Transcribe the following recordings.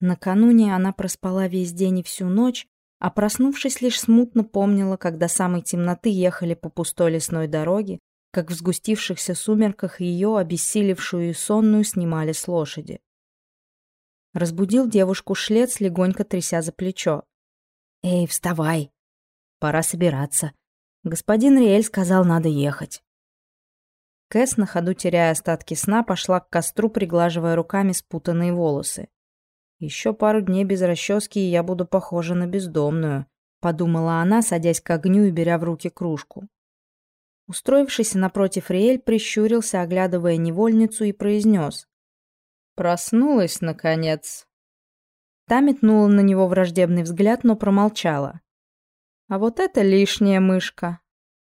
Накануне она проспала весь день и всю ночь, а проснувшись, лишь смутно помнила, когда самой темноты ехали по пустой лесной дороге, как в сгустившихся сумерках ее, обессилевшую и сонную, снимали с лошади. Разбудил девушку шлец, легонько тряся за плечо. «Эй, вставай! Пора собираться. Господин Риэль сказал, надо ехать». Кэс, на ходу теряя остатки сна, пошла к костру, приглаживая руками спутанные волосы. Еще пару дней без расчески, и я буду похожа на бездомную», — подумала она, садясь к огню и беря в руки кружку. Устроившийся напротив Риэль прищурился, оглядывая невольницу, и произнес. «Проснулась, наконец». Та метнула на него враждебный взгляд, но промолчала. «А вот это лишняя мышка».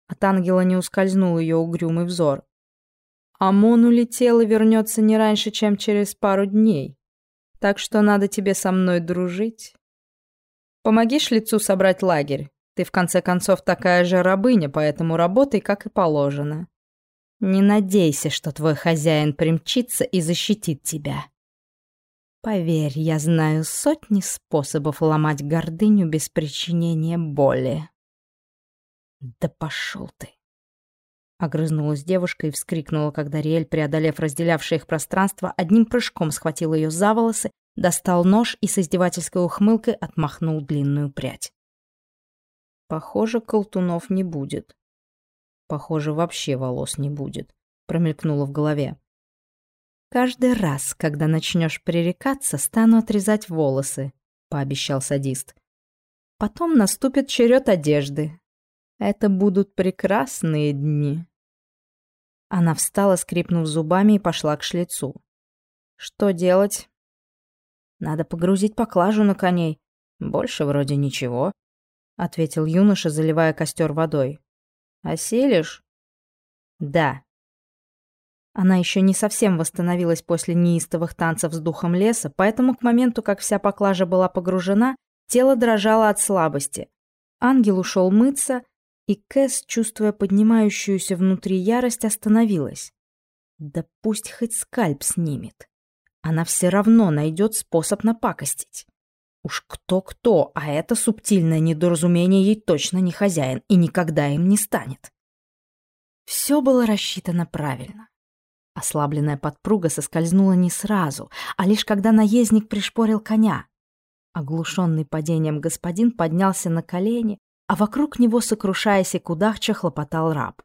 От ангела не ускользнул ее угрюмый взор. «Амон улетел и вернется не раньше, чем через пару дней». Так что надо тебе со мной дружить. Помогишь лицу собрать лагерь? Ты, в конце концов, такая же рабыня, поэтому работай, как и положено. Не надейся, что твой хозяин примчится и защитит тебя. Поверь, я знаю сотни способов ломать гордыню без причинения боли. Да пошел ты. Огрызнулась девушка и вскрикнула, когда Риэль, преодолев разделявшее их пространство, одним прыжком схватил ее за волосы, достал нож и с издевательской ухмылкой отмахнул длинную прядь. «Похоже, колтунов не будет. Похоже, вообще волос не будет», — промелькнуло в голове. «Каждый раз, когда начнешь пререкаться, стану отрезать волосы», — пообещал садист. «Потом наступит черед одежды. Это будут прекрасные дни». Она встала, скрипнув зубами, и пошла к шлицу. «Что делать?» «Надо погрузить поклажу на коней. Больше вроде ничего», — ответил юноша, заливая костер водой. «Осилишь?» «Да». Она еще не совсем восстановилась после неистовых танцев с духом леса, поэтому к моменту, как вся поклажа была погружена, тело дрожало от слабости. Ангел ушел мыться, и Кэс, чувствуя поднимающуюся внутри ярость, остановилась. Да пусть хоть скальп снимет. Она все равно найдет способ напакостить. Уж кто-кто, а это субтильное недоразумение ей точно не хозяин и никогда им не станет. Все было рассчитано правильно. Ослабленная подпруга соскользнула не сразу, а лишь когда наездник пришпорил коня. Оглушенный падением господин поднялся на колени, а вокруг него, сокрушаясь и кудахча, хлопотал раб.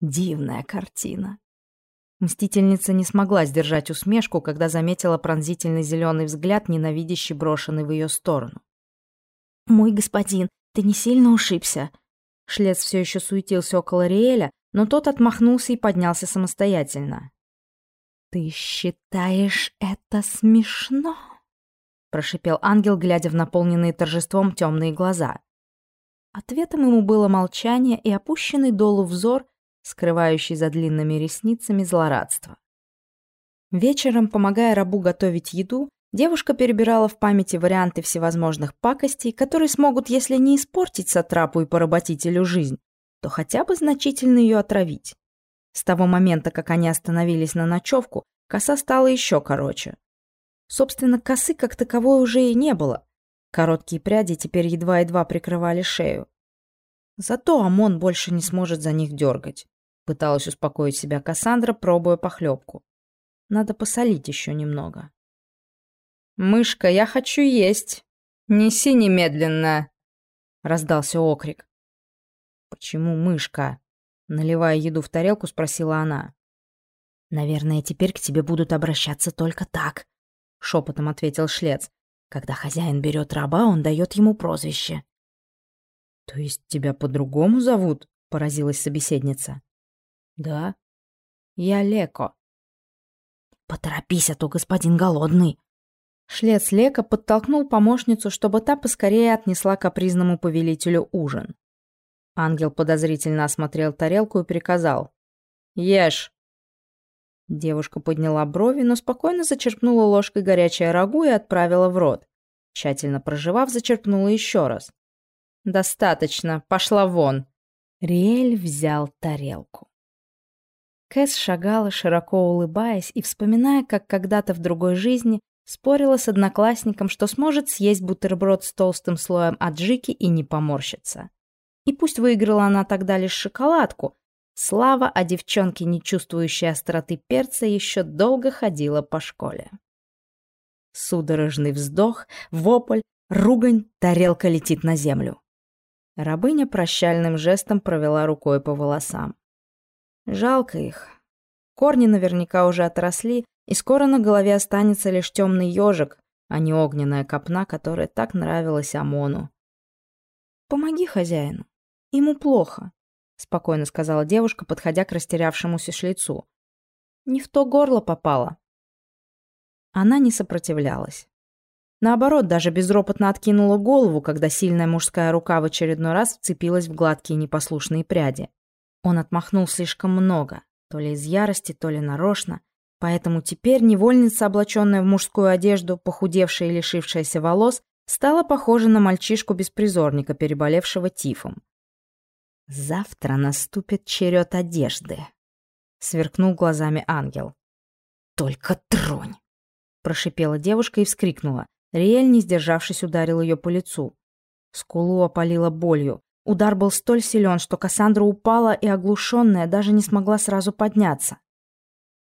Дивная картина. Мстительница не смогла сдержать усмешку, когда заметила пронзительный зеленый взгляд, ненавидящий брошенный в ее сторону. «Мой господин, ты не сильно ушибся?» Шлец все еще суетился около Риэля, но тот отмахнулся и поднялся самостоятельно. «Ты считаешь это смешно?» прошипел ангел, глядя в наполненные торжеством темные глаза. Ответом ему было молчание и опущенный долу взор, скрывающий за длинными ресницами злорадство. Вечером, помогая рабу готовить еду, девушка перебирала в памяти варианты всевозможных пакостей, которые смогут, если не испортить сатрапу и поработителю жизнь, то хотя бы значительно ее отравить. С того момента, как они остановились на ночевку, коса стала еще короче. Собственно, косы как таковой уже и не было. Короткие пряди теперь едва-едва прикрывали шею. Зато ОМОН больше не сможет за них дергать. Пыталась успокоить себя Кассандра, пробуя похлебку. Надо посолить еще немного. «Мышка, я хочу есть! Неси немедленно!» Раздался окрик. «Почему мышка?» Наливая еду в тарелку, спросила она. «Наверное, теперь к тебе будут обращаться только так», — шепотом ответил Шлец. Когда хозяин берет раба, он дает ему прозвище. «То есть тебя по-другому зовут?» — поразилась собеседница. «Да. Я Леко». «Поторопись, а то господин голодный». Шлец Лека подтолкнул помощницу, чтобы та поскорее отнесла капризному повелителю ужин. Ангел подозрительно осмотрел тарелку и приказал. «Ешь!» Девушка подняла брови, но спокойно зачерпнула ложкой горячее рагу и отправила в рот. Тщательно проживав, зачерпнула еще раз. «Достаточно, пошла вон!» Риэль взял тарелку. Кэс шагала, широко улыбаясь и вспоминая, как когда-то в другой жизни Спорила с одноклассником, что сможет съесть бутерброд с толстым слоем аджики и не поморщиться. И пусть выиграла она тогда лишь шоколадку, слава о девчонке, не чувствующей остроты перца, еще долго ходила по школе. Судорожный вздох, вопль, ругань, тарелка летит на землю. Рабыня прощальным жестом провела рукой по волосам. Жалко их. Корни наверняка уже отросли, и скоро на голове останется лишь темный ежик, а не огненная копна, которая так нравилась Амону. «Помоги хозяину. Ему плохо», — спокойно сказала девушка, подходя к растерявшемуся шлицу. «Не в то горло попала». Она не сопротивлялась. Наоборот, даже безропотно откинула голову, когда сильная мужская рука в очередной раз вцепилась в гладкие непослушные пряди. Он отмахнул слишком много, то ли из ярости, то ли нарочно, поэтому теперь невольница, облаченная в мужскую одежду, похудевшая и лишившаяся волос, стала похожа на мальчишку-беспризорника, переболевшего тифом. «Завтра наступит черед одежды», — сверкнул глазами ангел. «Только тронь!» — прошипела девушка и вскрикнула. Риэль, не сдержавшись, ударил ее по лицу. Скулу опалила болью. Удар был столь силен, что Кассандра упала и, оглушенная, даже не смогла сразу подняться.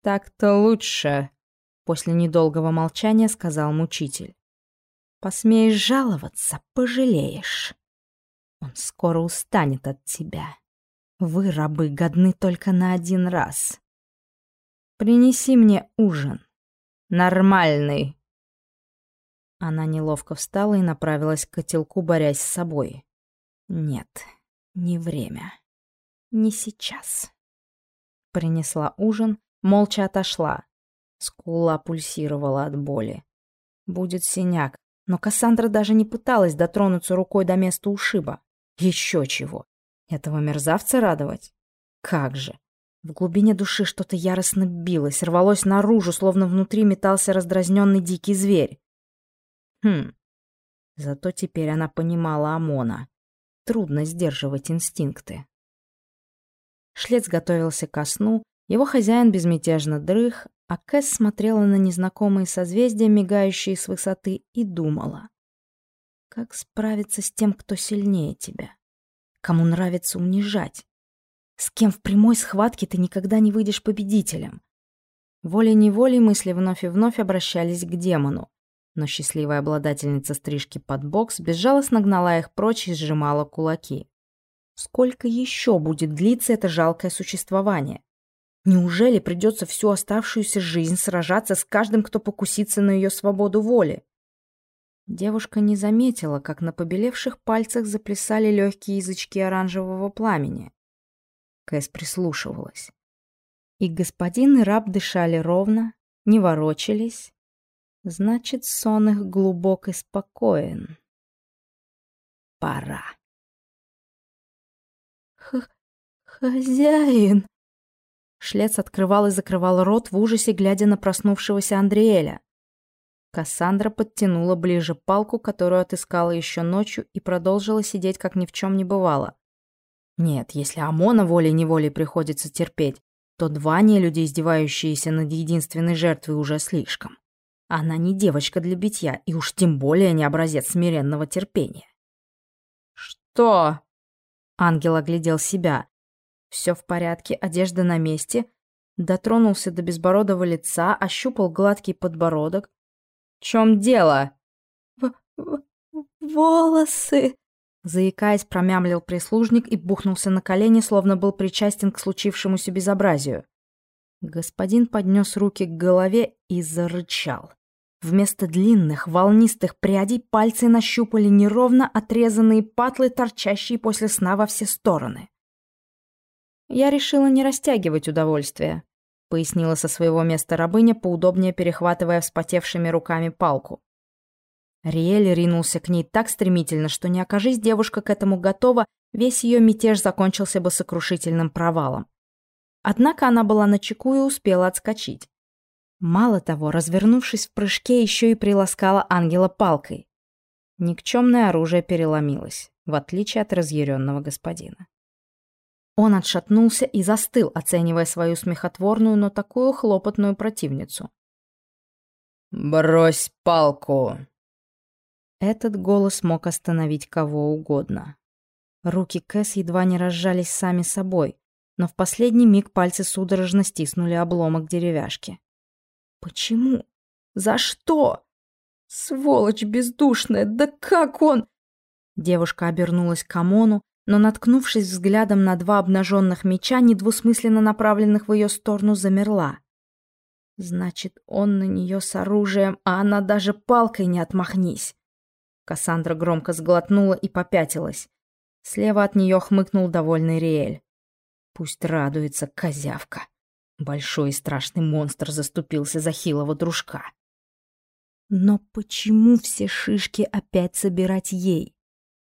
«Так-то лучше», — после недолгого молчания сказал мучитель. «Посмеешь жаловаться, пожалеешь. Он скоро устанет от тебя. Вы, рабы, годны только на один раз. Принеси мне ужин. Нормальный». Она неловко встала и направилась к котелку, борясь с собой. Нет, не время. Не сейчас. Принесла ужин, молча отошла. Скула пульсировала от боли. Будет синяк, но Кассандра даже не пыталась дотронуться рукой до места ушиба. Еще чего. Этого мерзавца радовать? Как же. В глубине души что-то яростно билось, рвалось наружу, словно внутри метался раздразненный дикий зверь. Хм. Зато теперь она понимала Амона. Трудно сдерживать инстинкты. Шлец готовился ко сну, его хозяин безмятежно дрых, а Кэс смотрела на незнакомые созвездия, мигающие с высоты, и думала. Как справиться с тем, кто сильнее тебя? Кому нравится унижать? С кем в прямой схватке ты никогда не выйдешь победителем? Волей-неволей мысли вновь и вновь обращались к демону но счастливая обладательница стрижки под бокс безжалостно гнала их прочь и сжимала кулаки. Сколько еще будет длиться это жалкое существование? Неужели придется всю оставшуюся жизнь сражаться с каждым, кто покусится на ее свободу воли? Девушка не заметила, как на побелевших пальцах заплясали легкие язычки оранжевого пламени. Кэс прислушивалась. И господин и раб дышали ровно, не ворочались, Значит, сон их глубок и спокоен. Пора. Х «Хозяин!» Шлец открывал и закрывал рот в ужасе, глядя на проснувшегося Андриэля. Кассандра подтянула ближе палку, которую отыскала еще ночью, и продолжила сидеть, как ни в чем не бывало. Нет, если Амона волей-неволей приходится терпеть, то два нелюди, издевающиеся над единственной жертвой, уже слишком. Она не девочка для битья, и уж тем более не образец смиренного терпения. «Что?» Ангел оглядел себя. Все в порядке, одежда на месте. Дотронулся до безбородого лица, ощупал гладкий подбородок. «В чем дело?» в в «Волосы!» Заикаясь, промямлил прислужник и бухнулся на колени, словно был причастен к случившемуся безобразию. Господин поднес руки к голове и зарычал. Вместо длинных, волнистых прядей пальцы нащупали неровно отрезанные патлы, торчащие после сна во все стороны. «Я решила не растягивать удовольствие», — пояснила со своего места рабыня, поудобнее перехватывая вспотевшими руками палку. Риэль ринулся к ней так стремительно, что не окажись девушка к этому готова, весь ее мятеж закончился бы сокрушительным провалом. Однако она была начеку и успела отскочить. Мало того, развернувшись в прыжке, еще и приласкала ангела палкой. Никчемное оружие переломилось, в отличие от разъяренного господина. Он отшатнулся и застыл, оценивая свою смехотворную, но такую хлопотную противницу. «Брось палку!» Этот голос мог остановить кого угодно. Руки Кэс едва не разжались сами собой, но в последний миг пальцы судорожно стиснули обломок деревяшки. «Почему? За что? Сволочь бездушная! Да как он...» Девушка обернулась к Амону, но, наткнувшись взглядом на два обнаженных меча, недвусмысленно направленных в ее сторону, замерла. Значит, он на нее с оружием, а она даже палкой не отмахнись. Кассандра громко сглотнула и попятилась. Слева от нее хмыкнул довольный Риэль. Пусть радуется козявка. Большой и страшный монстр заступился за хилого дружка. Но почему все шишки опять собирать ей?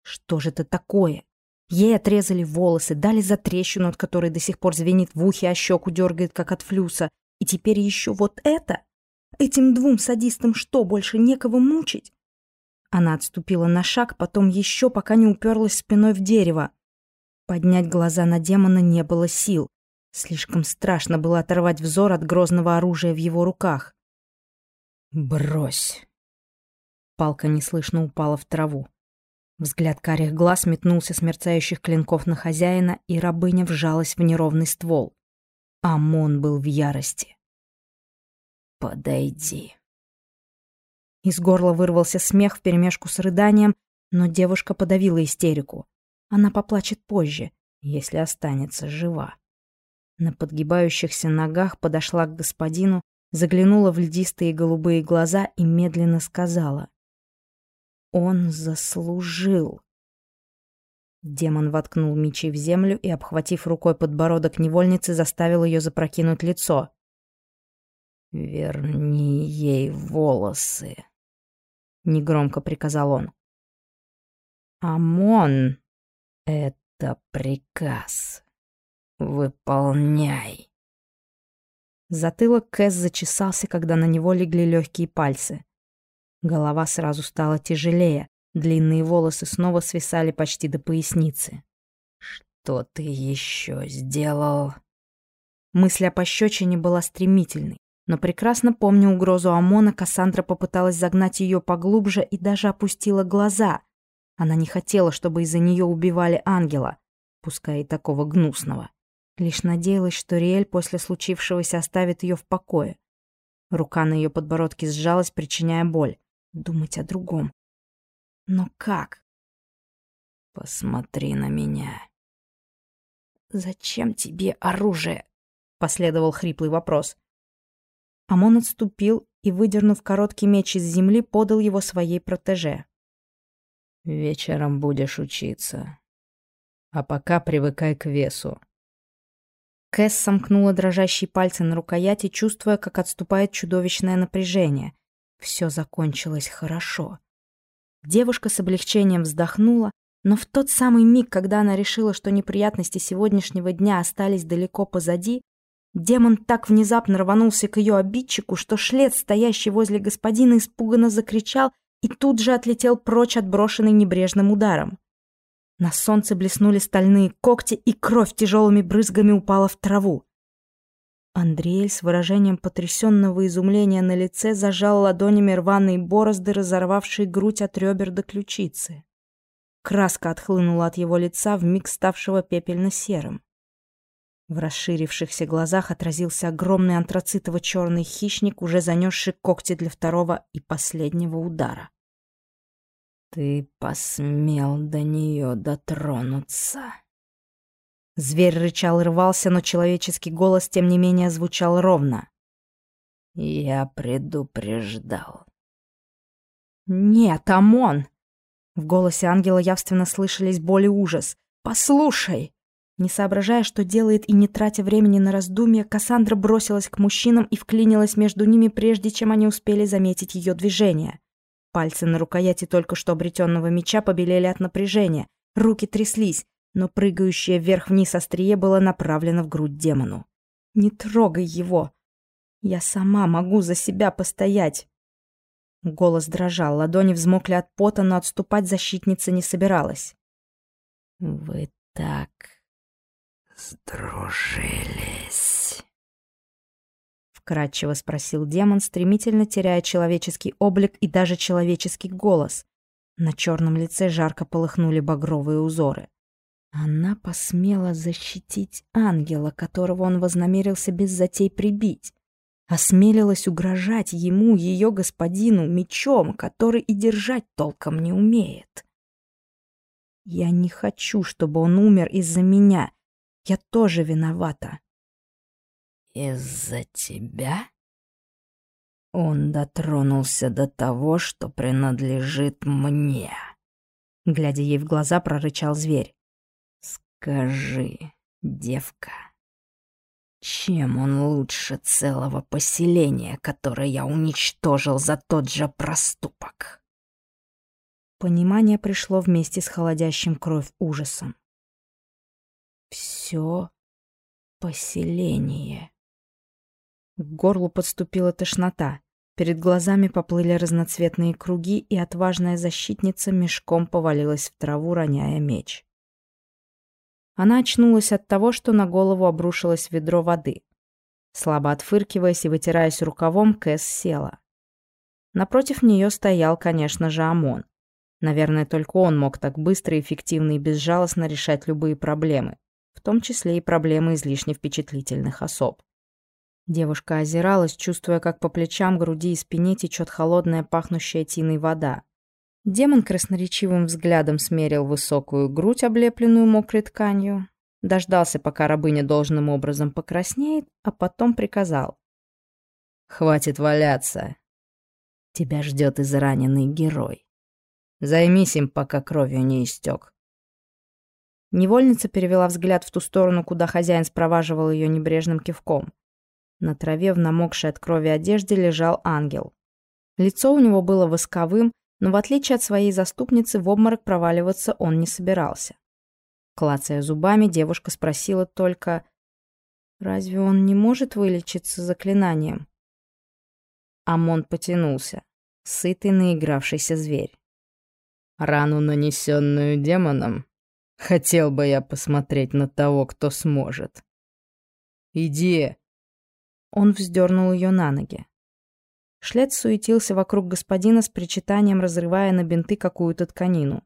Что же это такое? Ей отрезали волосы, дали за трещину, от которой до сих пор звенит в ухе, а щеку дергает, как от флюса. И теперь еще вот это? Этим двум садистам что, больше некого мучить? Она отступила на шаг, потом еще, пока не уперлась спиной в дерево. Поднять глаза на демона не было сил. Слишком страшно было оторвать взор от грозного оружия в его руках. «Брось!» Палка неслышно упала в траву. Взгляд карих глаз метнулся с мерцающих клинков на хозяина, и рабыня вжалась в неровный ствол. Амон был в ярости. «Подойди», из горла вырвался смех вперемешку с рыданием, но девушка подавила истерику. Она поплачет позже, если останется жива. На подгибающихся ногах подошла к господину, заглянула в льдистые голубые глаза и медленно сказала. «Он заслужил». Демон воткнул мечи в землю и, обхватив рукой подбородок невольницы, заставил ее запрокинуть лицо. «Верни ей волосы», — негромко приказал он. «Амон, это приказ. Выполняй». Затылок Кэс зачесался, когда на него легли легкие пальцы. Голова сразу стала тяжелее, длинные волосы снова свисали почти до поясницы. «Что ты еще сделал?» Мысль о пощечине была стремительной. Но прекрасно помня угрозу ОМОНа, Кассандра попыталась загнать ее поглубже и даже опустила глаза. Она не хотела, чтобы из-за нее убивали ангела, пускай и такого гнусного. Лишь надеялась, что Риэль после случившегося оставит ее в покое. Рука на ее подбородке сжалась, причиняя боль. Думать о другом. Но как? «Посмотри на меня». «Зачем тебе оружие?» — последовал хриплый вопрос. Амон отступил и, выдернув короткий меч из земли, подал его своей протеже. «Вечером будешь учиться. А пока привыкай к весу». Кэс сомкнула дрожащие пальцы на рукояти, чувствуя, как отступает чудовищное напряжение. Все закончилось хорошо. Девушка с облегчением вздохнула, но в тот самый миг, когда она решила, что неприятности сегодняшнего дня остались далеко позади, Демон так внезапно рванулся к ее обидчику, что шлет, стоящий возле господина, испуганно закричал и тут же отлетел прочь отброшенный небрежным ударом. На солнце блеснули стальные когти, и кровь тяжелыми брызгами упала в траву. Андриэль с выражением потрясенного изумления на лице зажал ладонями рваные борозды, разорвавшие грудь от ребер до ключицы. Краска отхлынула от его лица, вмиг ставшего пепельно-серым. В расширившихся глазах отразился огромный антрацитово-черный хищник, уже занесший когти для второго и последнего удара. «Ты посмел до нее дотронуться!» Зверь рычал и рвался, но человеческий голос, тем не менее, звучал ровно. «Я предупреждал». «Нет, Амон!» В голосе ангела явственно слышались боль и ужас. «Послушай!» Не соображая, что делает, и не тратя времени на раздумья, Кассандра бросилась к мужчинам и вклинилась между ними, прежде чем они успели заметить ее движение. Пальцы на рукояти только что обретенного меча побелели от напряжения, руки тряслись, но прыгающее вверх-вниз острие было направлено в грудь демону. «Не трогай его! Я сама могу за себя постоять!» Голос дрожал, ладони взмокли от пота, но отступать защитница не собиралась. «Вы так сдружились. вкратчиво спросил демон, стремительно теряя человеческий облик и даже человеческий голос. На черном лице жарко полыхнули багровые узоры. Она посмела защитить ангела, которого он вознамерился без затей прибить. Осмелилась угрожать ему, ее господину, мечом, который и держать толком не умеет. Я не хочу, чтобы он умер из-за меня. Я тоже виновата. Из-за тебя? Он дотронулся до того, что принадлежит мне. Глядя ей в глаза, прорычал зверь. Скажи, девка, чем он лучше целого поселения, которое я уничтожил за тот же проступок? Понимание пришло вместе с холодящим кровь ужасом. Все поселение. К горлу подступила тошнота. Перед глазами поплыли разноцветные круги, и отважная защитница мешком повалилась в траву, роняя меч. Она очнулась от того, что на голову обрушилось ведро воды. Слабо отфыркиваясь и вытираясь рукавом, Кэс села. Напротив нее стоял, конечно же, Амон. Наверное, только он мог так быстро, эффективно и безжалостно решать любые проблемы, в том числе и проблемы излишне впечатлительных особ. Девушка озиралась, чувствуя, как по плечам, груди и спине течет холодная, пахнущая тиной вода. Демон красноречивым взглядом смерил высокую грудь, облепленную мокрой тканью, дождался, пока рабыня должным образом покраснеет, а потом приказал. «Хватит валяться. Тебя ждет израненный герой. Займись им, пока кровью не истек. Невольница перевела взгляд в ту сторону, куда хозяин спроваживал ее небрежным кивком. На траве в намокшей от крови одежде лежал ангел. Лицо у него было восковым, но в отличие от своей заступницы в обморок проваливаться он не собирался. Клацая зубами, девушка спросила только, «Разве он не может вылечиться заклинанием?» Амон потянулся, сытый наигравшийся зверь. Рану, нанесенную демоном, хотел бы я посмотреть на того, кто сможет. Иди. Он вздернул ее на ноги. Шлет суетился вокруг господина с причитанием, разрывая на бинты какую-то тканину.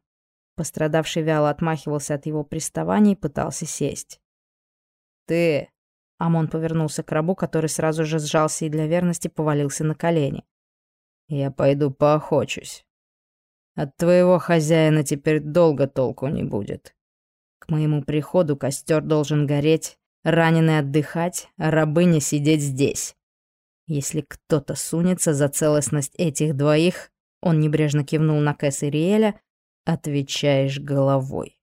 Пострадавший вяло отмахивался от его приставаний и пытался сесть. «Ты!» Амон повернулся к рабу, который сразу же сжался и для верности повалился на колени. «Я пойду поохочусь. От твоего хозяина теперь долго толку не будет. К моему приходу костер должен гореть, раненый отдыхать, а рабыня сидеть здесь. Если кто-то сунется за целостность этих двоих, он небрежно кивнул на Кэс и Риэля, отвечаешь головой.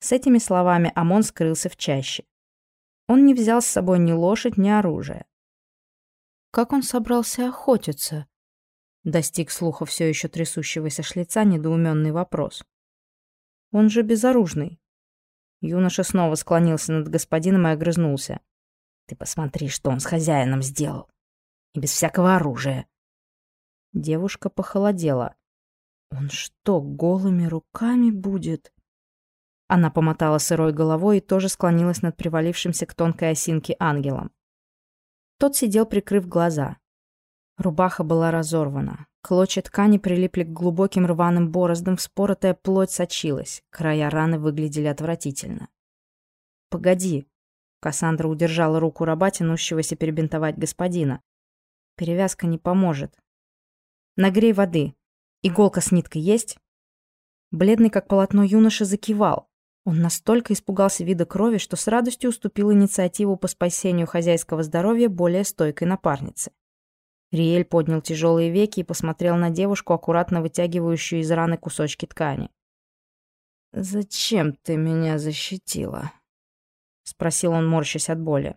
С этими словами Амон скрылся в чаще. Он не взял с собой ни лошадь, ни оружие. Как он собрался охотиться? Достиг слуха все еще трясущегося шлица недоуменный вопрос. Он же безоружный. Юноша снова склонился над господином и огрызнулся. Ты посмотри, что он с хозяином сделал. И без всякого оружия. Девушка похолодела. Он что, голыми руками будет? Она помотала сырой головой и тоже склонилась над привалившимся к тонкой осинке ангелом. Тот сидел, прикрыв глаза. Рубаха была разорвана. Клочья ткани прилипли к глубоким рваным бороздам, вспоротая плоть сочилась. Края раны выглядели отвратительно. «Погоди». Кассандра удержала руку раба, тянущегося перебинтовать господина. «Перевязка не поможет. Нагрей воды. Иголка с ниткой есть?» Бледный, как полотно юноша, закивал. Он настолько испугался вида крови, что с радостью уступил инициативу по спасению хозяйского здоровья более стойкой напарнице. Риэль поднял тяжелые веки и посмотрел на девушку, аккуратно вытягивающую из раны кусочки ткани. «Зачем ты меня защитила?» — спросил он, морщась от боли.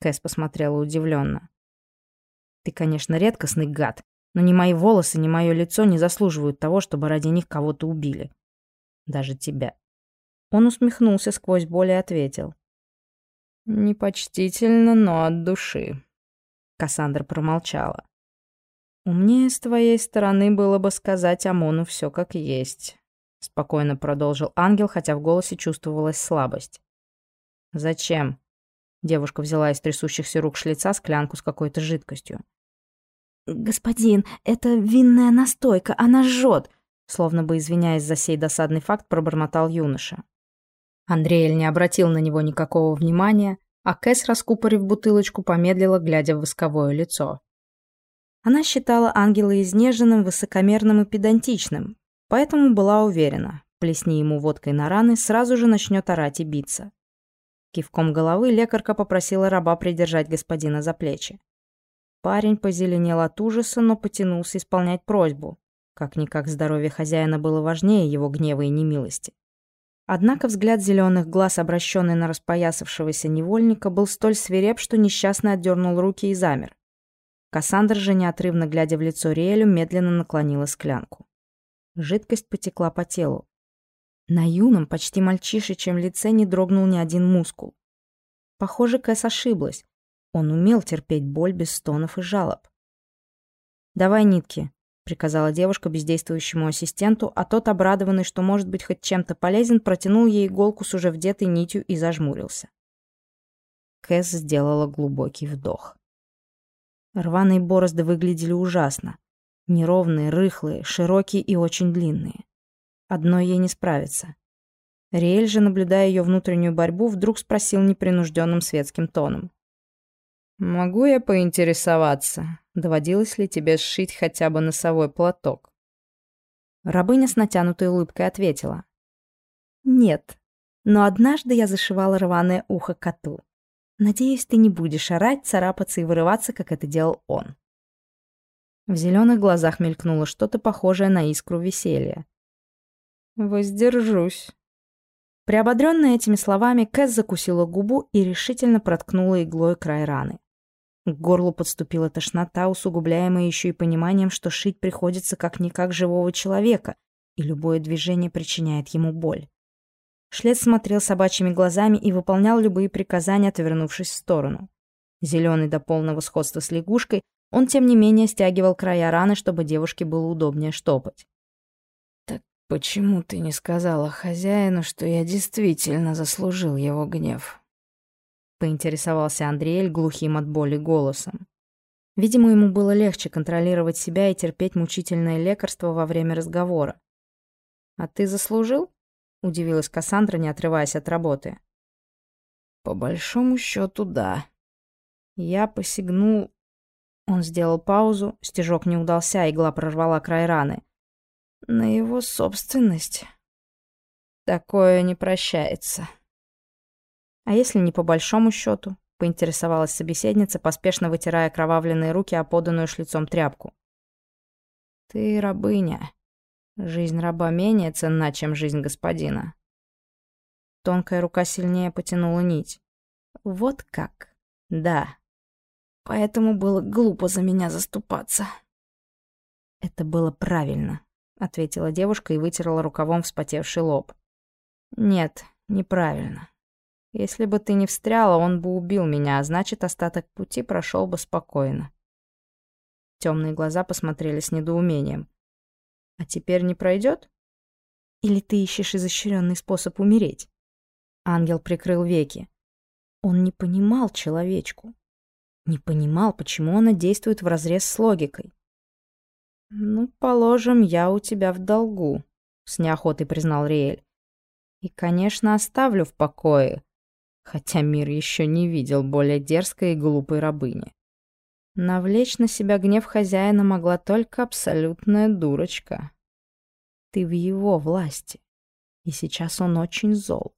Кэс посмотрела удивленно. «Ты, конечно, редкостный гад, но ни мои волосы, ни мое лицо не заслуживают того, чтобы ради них кого-то убили. Даже тебя». Он усмехнулся сквозь боль и ответил. «Непочтительно, но от души». Кассандра промолчала. «Умнее с твоей стороны было бы сказать Амону все как есть», — спокойно продолжил ангел, хотя в голосе чувствовалась слабость. «Зачем?» Девушка взяла из трясущихся рук шлица склянку с какой-то жидкостью. «Господин, это винная настойка, она жжет!» Словно бы извиняясь за сей досадный факт, пробормотал юноша. Андреэль не обратил на него никакого внимания, а Кэс, раскупорив бутылочку, помедлила, глядя в восковое лицо. Она считала ангела изнеженным, высокомерным и педантичным, поэтому была уверена, плесни ему водкой на раны, сразу же начнет орать и биться. Кивком головы лекарка попросила раба придержать господина за плечи. Парень позеленел от ужаса, но потянулся исполнять просьбу. Как-никак здоровье хозяина было важнее его гнева и немилости. Однако взгляд зеленых глаз, обращенный на распоясавшегося невольника, был столь свиреп, что несчастный отдернул руки и замер. Кассандра же, неотрывно глядя в лицо Риэлю, медленно наклонила склянку. Жидкость потекла по телу. На юном, почти мальчишечьем лице не дрогнул ни один мускул. Похоже, Кэс ошиблась. Он умел терпеть боль без стонов и жалоб. «Давай нитки», приказала девушка бездействующему ассистенту, а тот, обрадованный, что может быть хоть чем-то полезен, протянул ей иголку с уже вдетой нитью и зажмурился. Кэс сделала глубокий вдох. Рваные борозды выглядели ужасно. Неровные, рыхлые, широкие и очень длинные. Одной ей не справиться. Риэль же, наблюдая ее внутреннюю борьбу, вдруг спросил непринужденным светским тоном. «Могу я поинтересоваться, доводилось ли тебе сшить хотя бы носовой платок?» Рабыня с натянутой улыбкой ответила. «Нет, но однажды я зашивала рваное ухо коту. Надеюсь, ты не будешь орать, царапаться и вырываться, как это делал он». В зеленых глазах мелькнуло что-то похожее на искру веселья. «Воздержусь». Приободрённая этими словами, Кэс закусила губу и решительно проткнула иглой край раны. К горлу подступила тошнота, усугубляемая еще и пониманием, что шить приходится как-никак живого человека, и любое движение причиняет ему боль. Шлет смотрел собачьими глазами и выполнял любые приказания, отвернувшись в сторону. Зеленый до полного сходства с лягушкой, он, тем не менее, стягивал края раны, чтобы девушке было удобнее штопать. «Так почему ты не сказала хозяину, что я действительно заслужил его гнев?» — поинтересовался Андреэль глухим от боли голосом. Видимо, ему было легче контролировать себя и терпеть мучительное лекарство во время разговора. «А ты заслужил?» — удивилась Кассандра, не отрываясь от работы. «По большому счету, да. Я посягнул...» Он сделал паузу, стежок не удался, игла прорвала край раны. «На его собственность. Такое не прощается». А если не по большому счету? Поинтересовалась собеседница, поспешно вытирая кровавленные руки о поданную шлицом тряпку. Ты рабыня. Жизнь раба менее ценна, чем жизнь господина. Тонкая рука сильнее потянула нить. Вот как. Да. Поэтому было глупо за меня заступаться. Это было правильно, ответила девушка и вытерла рукавом вспотевший лоб. Нет, неправильно. Если бы ты не встряла, он бы убил меня, а значит, остаток пути прошел бы спокойно. Темные глаза посмотрели с недоумением. А теперь не пройдет? Или ты ищешь изощренный способ умереть? Ангел прикрыл веки. Он не понимал человечку. Не понимал, почему она действует вразрез с логикой. «Ну, положим, я у тебя в долгу», — с неохотой признал Риэль. «И, конечно, оставлю в покое, хотя мир еще не видел более дерзкой и глупой рабыни. Навлечь на себя гнев хозяина могла только абсолютная дурочка. Ты в его власти, и сейчас он очень зол.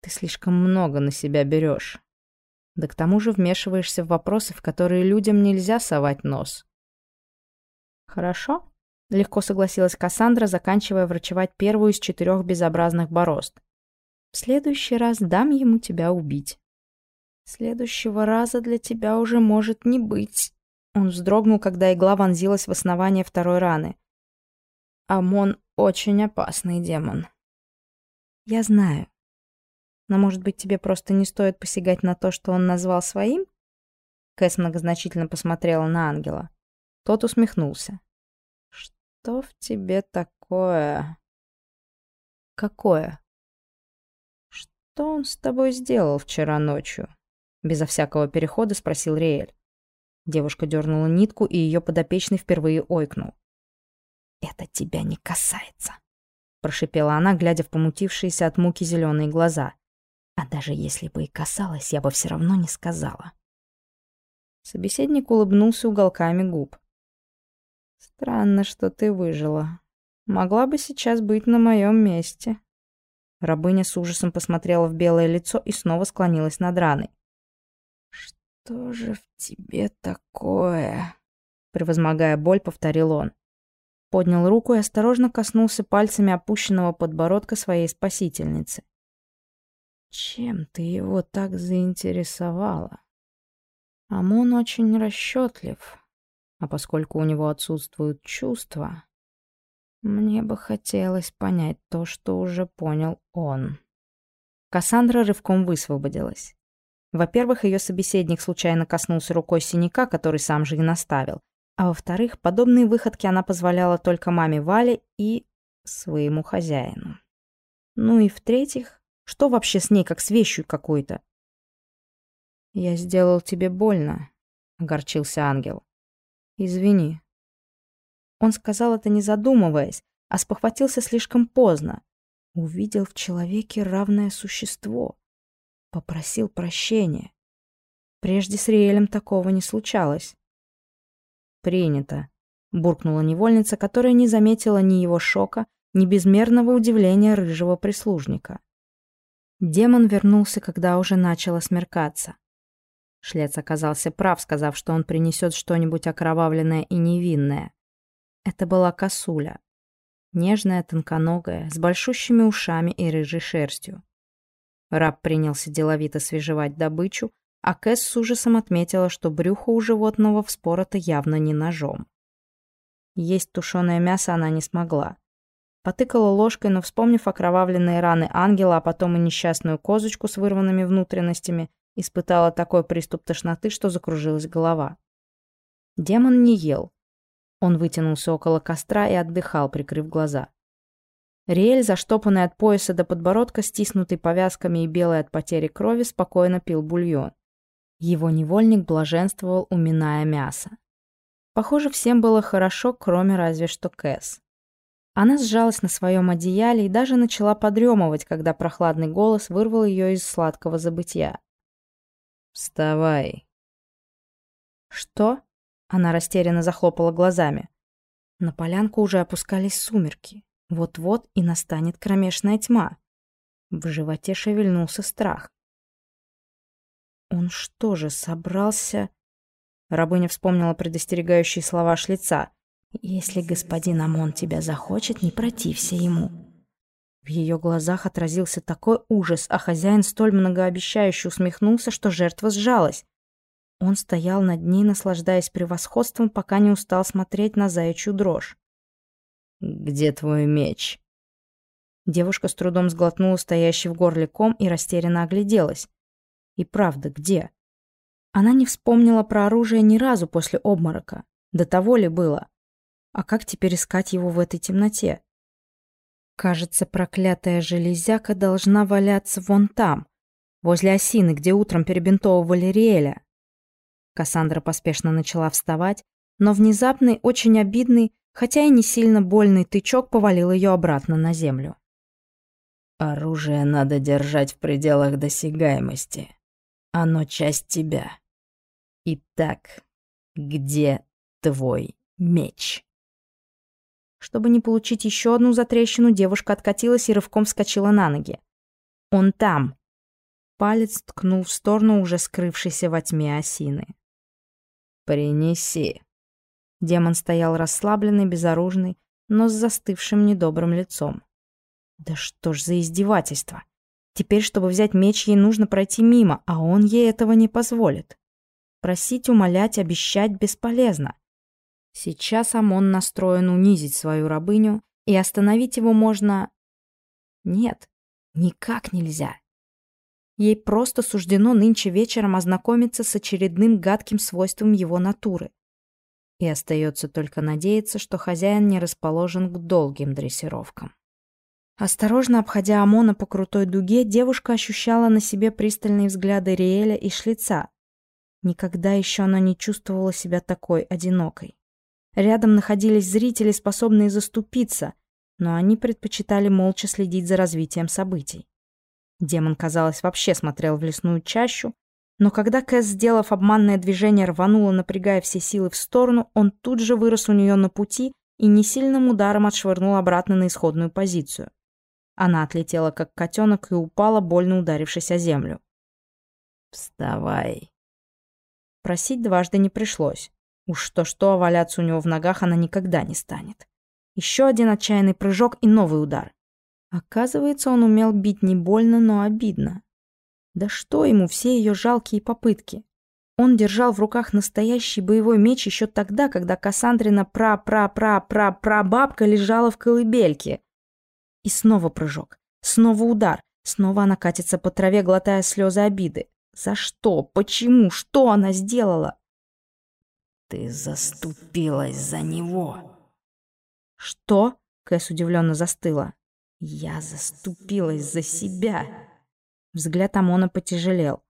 Ты слишком много на себя берешь. Да к тому же вмешиваешься в вопросы, в которые людям нельзя совать нос. Хорошо? Легко согласилась Кассандра, заканчивая врачевать первую из четырех безобразных борозд. В следующий раз дам ему тебя убить. Следующего раза для тебя уже может не быть. Он вздрогнул, когда игла вонзилась в основание второй раны. Амон очень опасный демон. Я знаю. Но, может быть, тебе просто не стоит посягать на то, что он назвал своим? Кэс многозначительно посмотрела на ангела. Тот усмехнулся. Что в тебе такое? Какое? «Что он с тобой сделал вчера ночью?» Безо всякого перехода спросил Риэль. Девушка дернула нитку, и ее подопечный впервые ойкнул. «Это тебя не касается», — прошипела она, глядя в помутившиеся от муки зеленые глаза. «А даже если бы и касалась, я бы все равно не сказала». Собеседник улыбнулся уголками губ. «Странно, что ты выжила. Могла бы сейчас быть на моем месте». Рабыня с ужасом посмотрела в белое лицо и снова склонилась над раной. «Что же в тебе такое?» Превозмогая боль, повторил он. Поднял руку и осторожно коснулся пальцами опущенного подбородка своей спасительницы. «Чем ты его так заинтересовала?» Амон очень расчетлив, а поскольку у него отсутствуют чувства, мне бы хотелось понять то, что уже понял он. Кассандра рывком высвободилась. Во-первых, ее собеседник случайно коснулся рукой синяка, который сам же и наставил. А во-вторых, подобные выходки она позволяла только маме Вале и своему хозяину. Ну и в-третьих, что вообще с ней, как с вещью какой-то? «Я сделал тебе больно», — огорчился ангел. «Извини». Он сказал это не задумываясь, а спохватился слишком поздно. Увидел в человеке равное существо. Попросил прощения. Прежде с Риэлем такого не случалось. «Принято», — буркнула невольница, которая не заметила ни его шока, ни безмерного удивления рыжего прислужника. Демон вернулся, когда уже начало смеркаться. Шлец оказался прав, сказав, что он принесет что-нибудь окровавленное и невинное. Это была косуля. Нежная, тонконогая, с большущими ушами и рыжей шерстью. Раб принялся деловито свежевать добычу, а Кэс с ужасом отметила, что брюхо у животного вспорото явно не ножом. Есть тушеное мясо она не смогла. Потыкала ложкой, но, вспомнив окровавленные раны ангела, а потом и несчастную козочку с вырванными внутренностями, испытала такой приступ тошноты, что закружилась голова. Демон не ел. Он вытянулся около костра и отдыхал, прикрыв глаза. Риэль, заштопанный от пояса до подбородка, стиснутый повязками и белый от потери крови, спокойно пил бульон. Его невольник блаженствовал, уминая мясо. Похоже, всем было хорошо, кроме разве что Кэс. Она сжалась на своем одеяле и даже начала подремывать, когда прохладный голос вырвал ее из сладкого забытья. «Вставай!» «Что?» — она растерянно захлопала глазами. На полянку уже опускались сумерки. Вот-вот и настанет кромешная тьма. В животе шевельнулся страх. Он что же, собрался... Рабыня вспомнила предостерегающие слова шлица. «Если господин Амон тебя захочет, не протився ему». В ее глазах отразился такой ужас, а хозяин столь многообещающе усмехнулся, что жертва сжалась. Он стоял над ней, наслаждаясь превосходством, пока не устал смотреть на заячью дрожь. «Где твой меч?» Девушка с трудом сглотнула стоящий в горле ком и растерянно огляделась. И правда, где? Она не вспомнила про оружие ни разу после обморока. До того ли было? А как теперь искать его в этой темноте? Кажется, проклятая железяка должна валяться вон там, возле осины, где утром перебинтовывали Риэля. Кассандра поспешно начала вставать, но внезапный, очень обидный, хотя и не сильно больный тычок повалил ее обратно на землю. «Оружие надо держать в пределах досягаемости. Оно часть тебя. Итак, где твой меч?» Чтобы не получить еще одну затрещину, девушка откатилась и рывком вскочила на ноги. «Он там!» Палец ткнул в сторону уже скрывшейся во тьме осины. «Принеси!» Демон стоял расслабленный, безоружный, но с застывшим недобрым лицом. Да что ж за издевательство? Теперь, чтобы взять меч, ей нужно пройти мимо, а он ей этого не позволит. Просить, умолять, обещать бесполезно. Сейчас Амон настроен унизить свою рабыню, и остановить его можно... Нет, никак нельзя. Ей просто суждено нынче вечером ознакомиться с очередным гадким свойством его натуры. И остается только надеяться, что хозяин не расположен к долгим дрессировкам. Осторожно обходя Амона по крутой дуге, девушка ощущала на себе пристальные взгляды Риэля и Шлица. Никогда еще она не чувствовала себя такой одинокой. Рядом находились зрители, способные заступиться, но они предпочитали молча следить за развитием событий. Демон, казалось, вообще смотрел в лесную чащу, но когда Кэс, сделав обманное движение, рванула, напрягая все силы в сторону, он тут же вырос у нее на пути и несильным ударом отшвырнул обратно на исходную позицию. Она отлетела, как котенок, и упала, больно ударившись о землю. «Вставай!» Просить дважды не пришлось. Уж что-что, валяться у него в ногах она никогда не станет. Еще один отчаянный прыжок и новый удар. Оказывается, он умел бить не больно, но обидно. Да что ему все ее жалкие попытки? Он держал в руках настоящий боевой меч еще тогда, когда Кассандрина пра-пра-пра-пра-пра-бабка лежала в колыбельке. И снова прыжок, снова удар, снова она катится по траве, глотая слезы обиды. За что? Почему? Что она сделала? Ты заступилась за него. Что? Кэс удивленно застыла. Я заступилась за себя. Взгляд Амона потяжелел.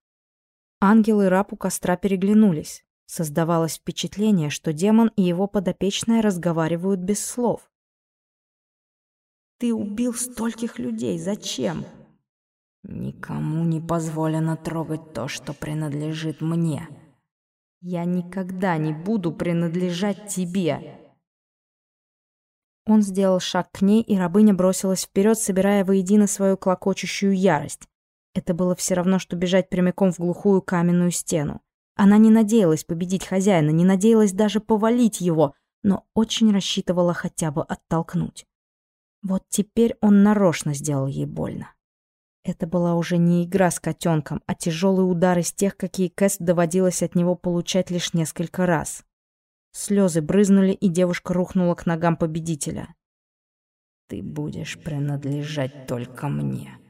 Ангел и раб у костра переглянулись. Создавалось впечатление, что демон и его подопечная разговаривают без слов. «Ты убил стольких людей. Зачем?» «Никому не позволено трогать то, что принадлежит мне». «Я никогда не буду принадлежать тебе!» Он сделал шаг к ней, и рабыня бросилась вперед, собирая воедино свою клокочущую ярость. Это было все равно, что бежать прямиком в глухую каменную стену. Она не надеялась победить хозяина, не надеялась даже повалить его, но очень рассчитывала хотя бы оттолкнуть. Вот теперь он нарочно сделал ей больно. Это была уже не игра с котенком, а тяжелый удар из тех, какие Кэс доводилось от него получать лишь несколько раз. Слезы брызнули, и девушка рухнула к ногам победителя. «Ты будешь принадлежать только мне»,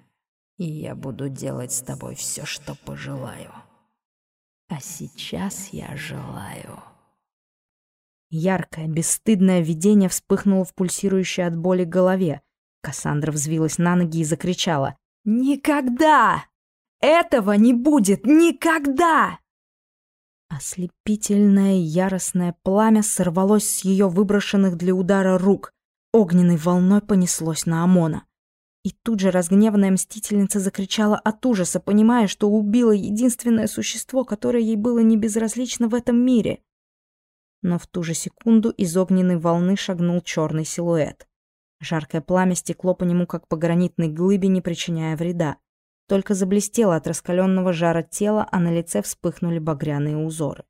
и я буду делать с тобой все, что пожелаю. А сейчас я желаю...» Яркое, бесстыдное видение вспыхнуло в пульсирующей от боли голове. Кассандра взвилась на ноги и закричала. «Никогда! Этого не будет никогда!» Ослепительное яростное пламя сорвалось с ее выброшенных для удара рук. Огненной волной понеслось на Амона. И тут же разгневанная мстительница закричала от ужаса, понимая, что убила единственное существо, которое ей было не безразлично в этом мире. Но в ту же секунду из огненной волны шагнул черный силуэт. Жаркое пламя стекло по нему, как по гранитной глыбе, не причиняя вреда. Только заблестело от раскаленного жара тела, а на лице вспыхнули багряные узоры.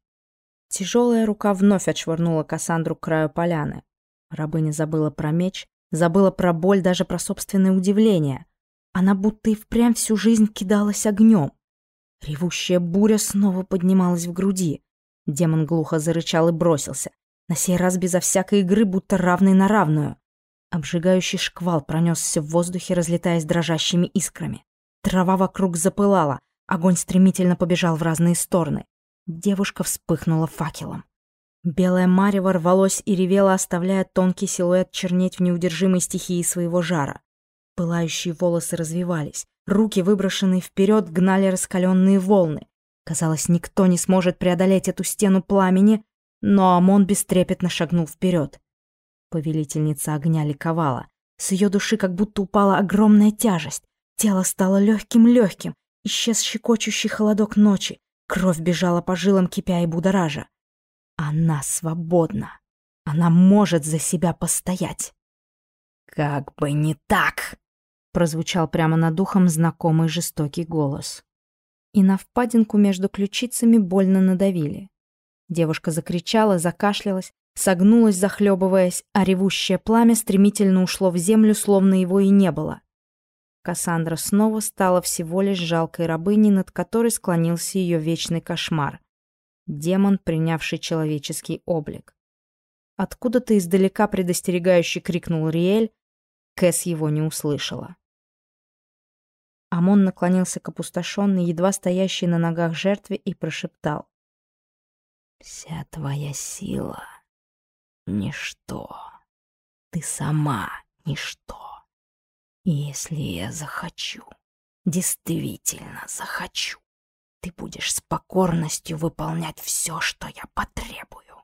Тяжелая рука вновь отшвырнула Кассандру к краю поляны. Рабыня забыла про меч, Забыла про боль, даже про собственное удивление. Она будто и впрямь всю жизнь кидалась огнем. Ревущая буря снова поднималась в груди. Демон глухо зарычал и бросился. На сей раз безо всякой игры, будто равный на равную. Обжигающий шквал пронесся в воздухе, разлетаясь дрожащими искрами. Трава вокруг запылала, огонь стремительно побежал в разные стороны. Девушка вспыхнула факелом. Белое марево рвалось и ревело, оставляя тонкий силуэт чернеть в неудержимой стихии своего жара. Пылающие волосы развивались, руки, выброшенные вперед, гнали раскаленные волны. Казалось, никто не сможет преодолеть эту стену пламени, но Амон бестрепетно шагнул вперед. Повелительница огня ликовала. С ее души как будто упала огромная тяжесть. Тело стало легким-легким, исчез щекочущий холодок ночи. Кровь бежала по жилам, кипя и будоража. Она свободна. Она может за себя постоять. «Как бы не так!» — прозвучал прямо над ухом знакомый жестокий голос. И на впадинку между ключицами больно надавили. Девушка закричала, закашлялась, согнулась, захлебываясь, а ревущее пламя стремительно ушло в землю, словно его и не было. Кассандра снова стала всего лишь жалкой рабыней, над которой склонился ее вечный кошмар демон, принявший человеческий облик. Откуда-то издалека предостерегающе крикнул Риэль, Кэс его не услышала. Амон наклонился к опустошенной, едва стоящей на ногах жертве и прошептал. «Вся твоя сила — ничто. Ты сама — ничто. если я захочу, действительно захочу, ты будешь с покорностью выполнять все, что я потребую.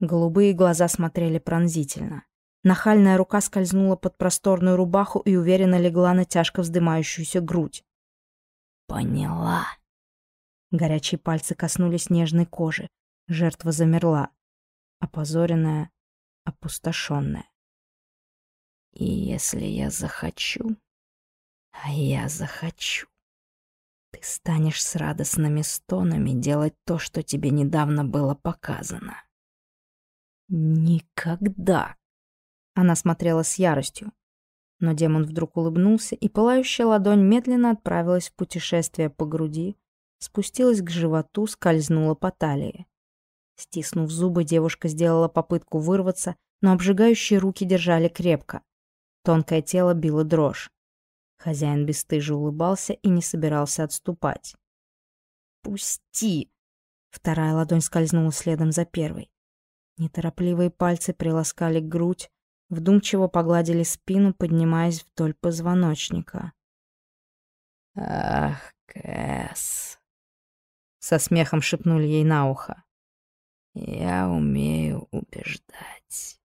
Голубые глаза смотрели пронзительно. Нахальная рука скользнула под просторную рубаху и уверенно легла на тяжко вздымающуюся грудь. «Поняла». Горячие пальцы коснулись нежной кожи. Жертва замерла, опозоренная, опустошенная. «И если я захочу, а я захочу, ты станешь с радостными стонами делать то, что тебе недавно было показано». «Никогда!» Она смотрела с яростью. Но демон вдруг улыбнулся, и пылающая ладонь медленно отправилась в путешествие по груди, спустилась к животу, скользнула по талии. Стиснув зубы, девушка сделала попытку вырваться, но обжигающие руки держали крепко. Тонкое тело било дрожь. Хозяин бесстыже улыбался и не собирался отступать. «Пусти!» Вторая ладонь скользнула следом за первой. Неторопливые пальцы приласкали грудь, вдумчиво погладили спину, поднимаясь вдоль позвоночника. «Ах, Кэс!» Со смехом шепнули ей на ухо. «Я умею убеждать.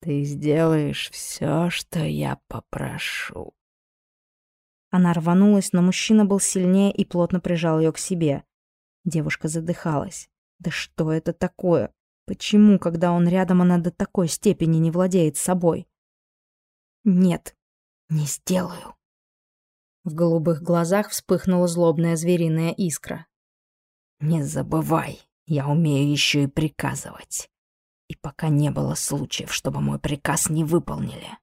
Ты сделаешь все, что я попрошу». Она рванулась, но мужчина был сильнее и плотно прижал ее к себе. Девушка задыхалась. «Да что это такое? Почему, когда он рядом, она до такой степени не владеет собой? Нет, не сделаю. В голубых глазах вспыхнула злобная звериная искра. Не забывай, я умею еще и приказывать. И пока не было случаев, чтобы мой приказ не выполнили.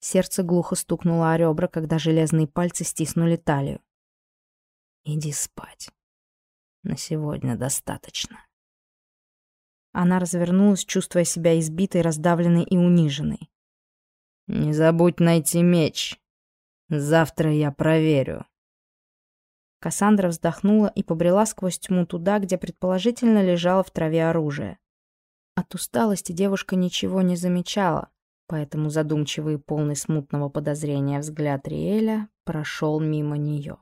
Сердце глухо стукнуло о ребра, когда железные пальцы стиснули талию. Иди спать. На сегодня достаточно. Она развернулась, чувствуя себя избитой, раздавленной и униженной. «Не забудь найти меч. Завтра я проверю». Кассандра вздохнула и побрела сквозь тьму туда, где предположительно лежало в траве оружие. От усталости девушка ничего не замечала, поэтому задумчивый и полный смутного подозрения взгляд Риэля прошел мимо нее.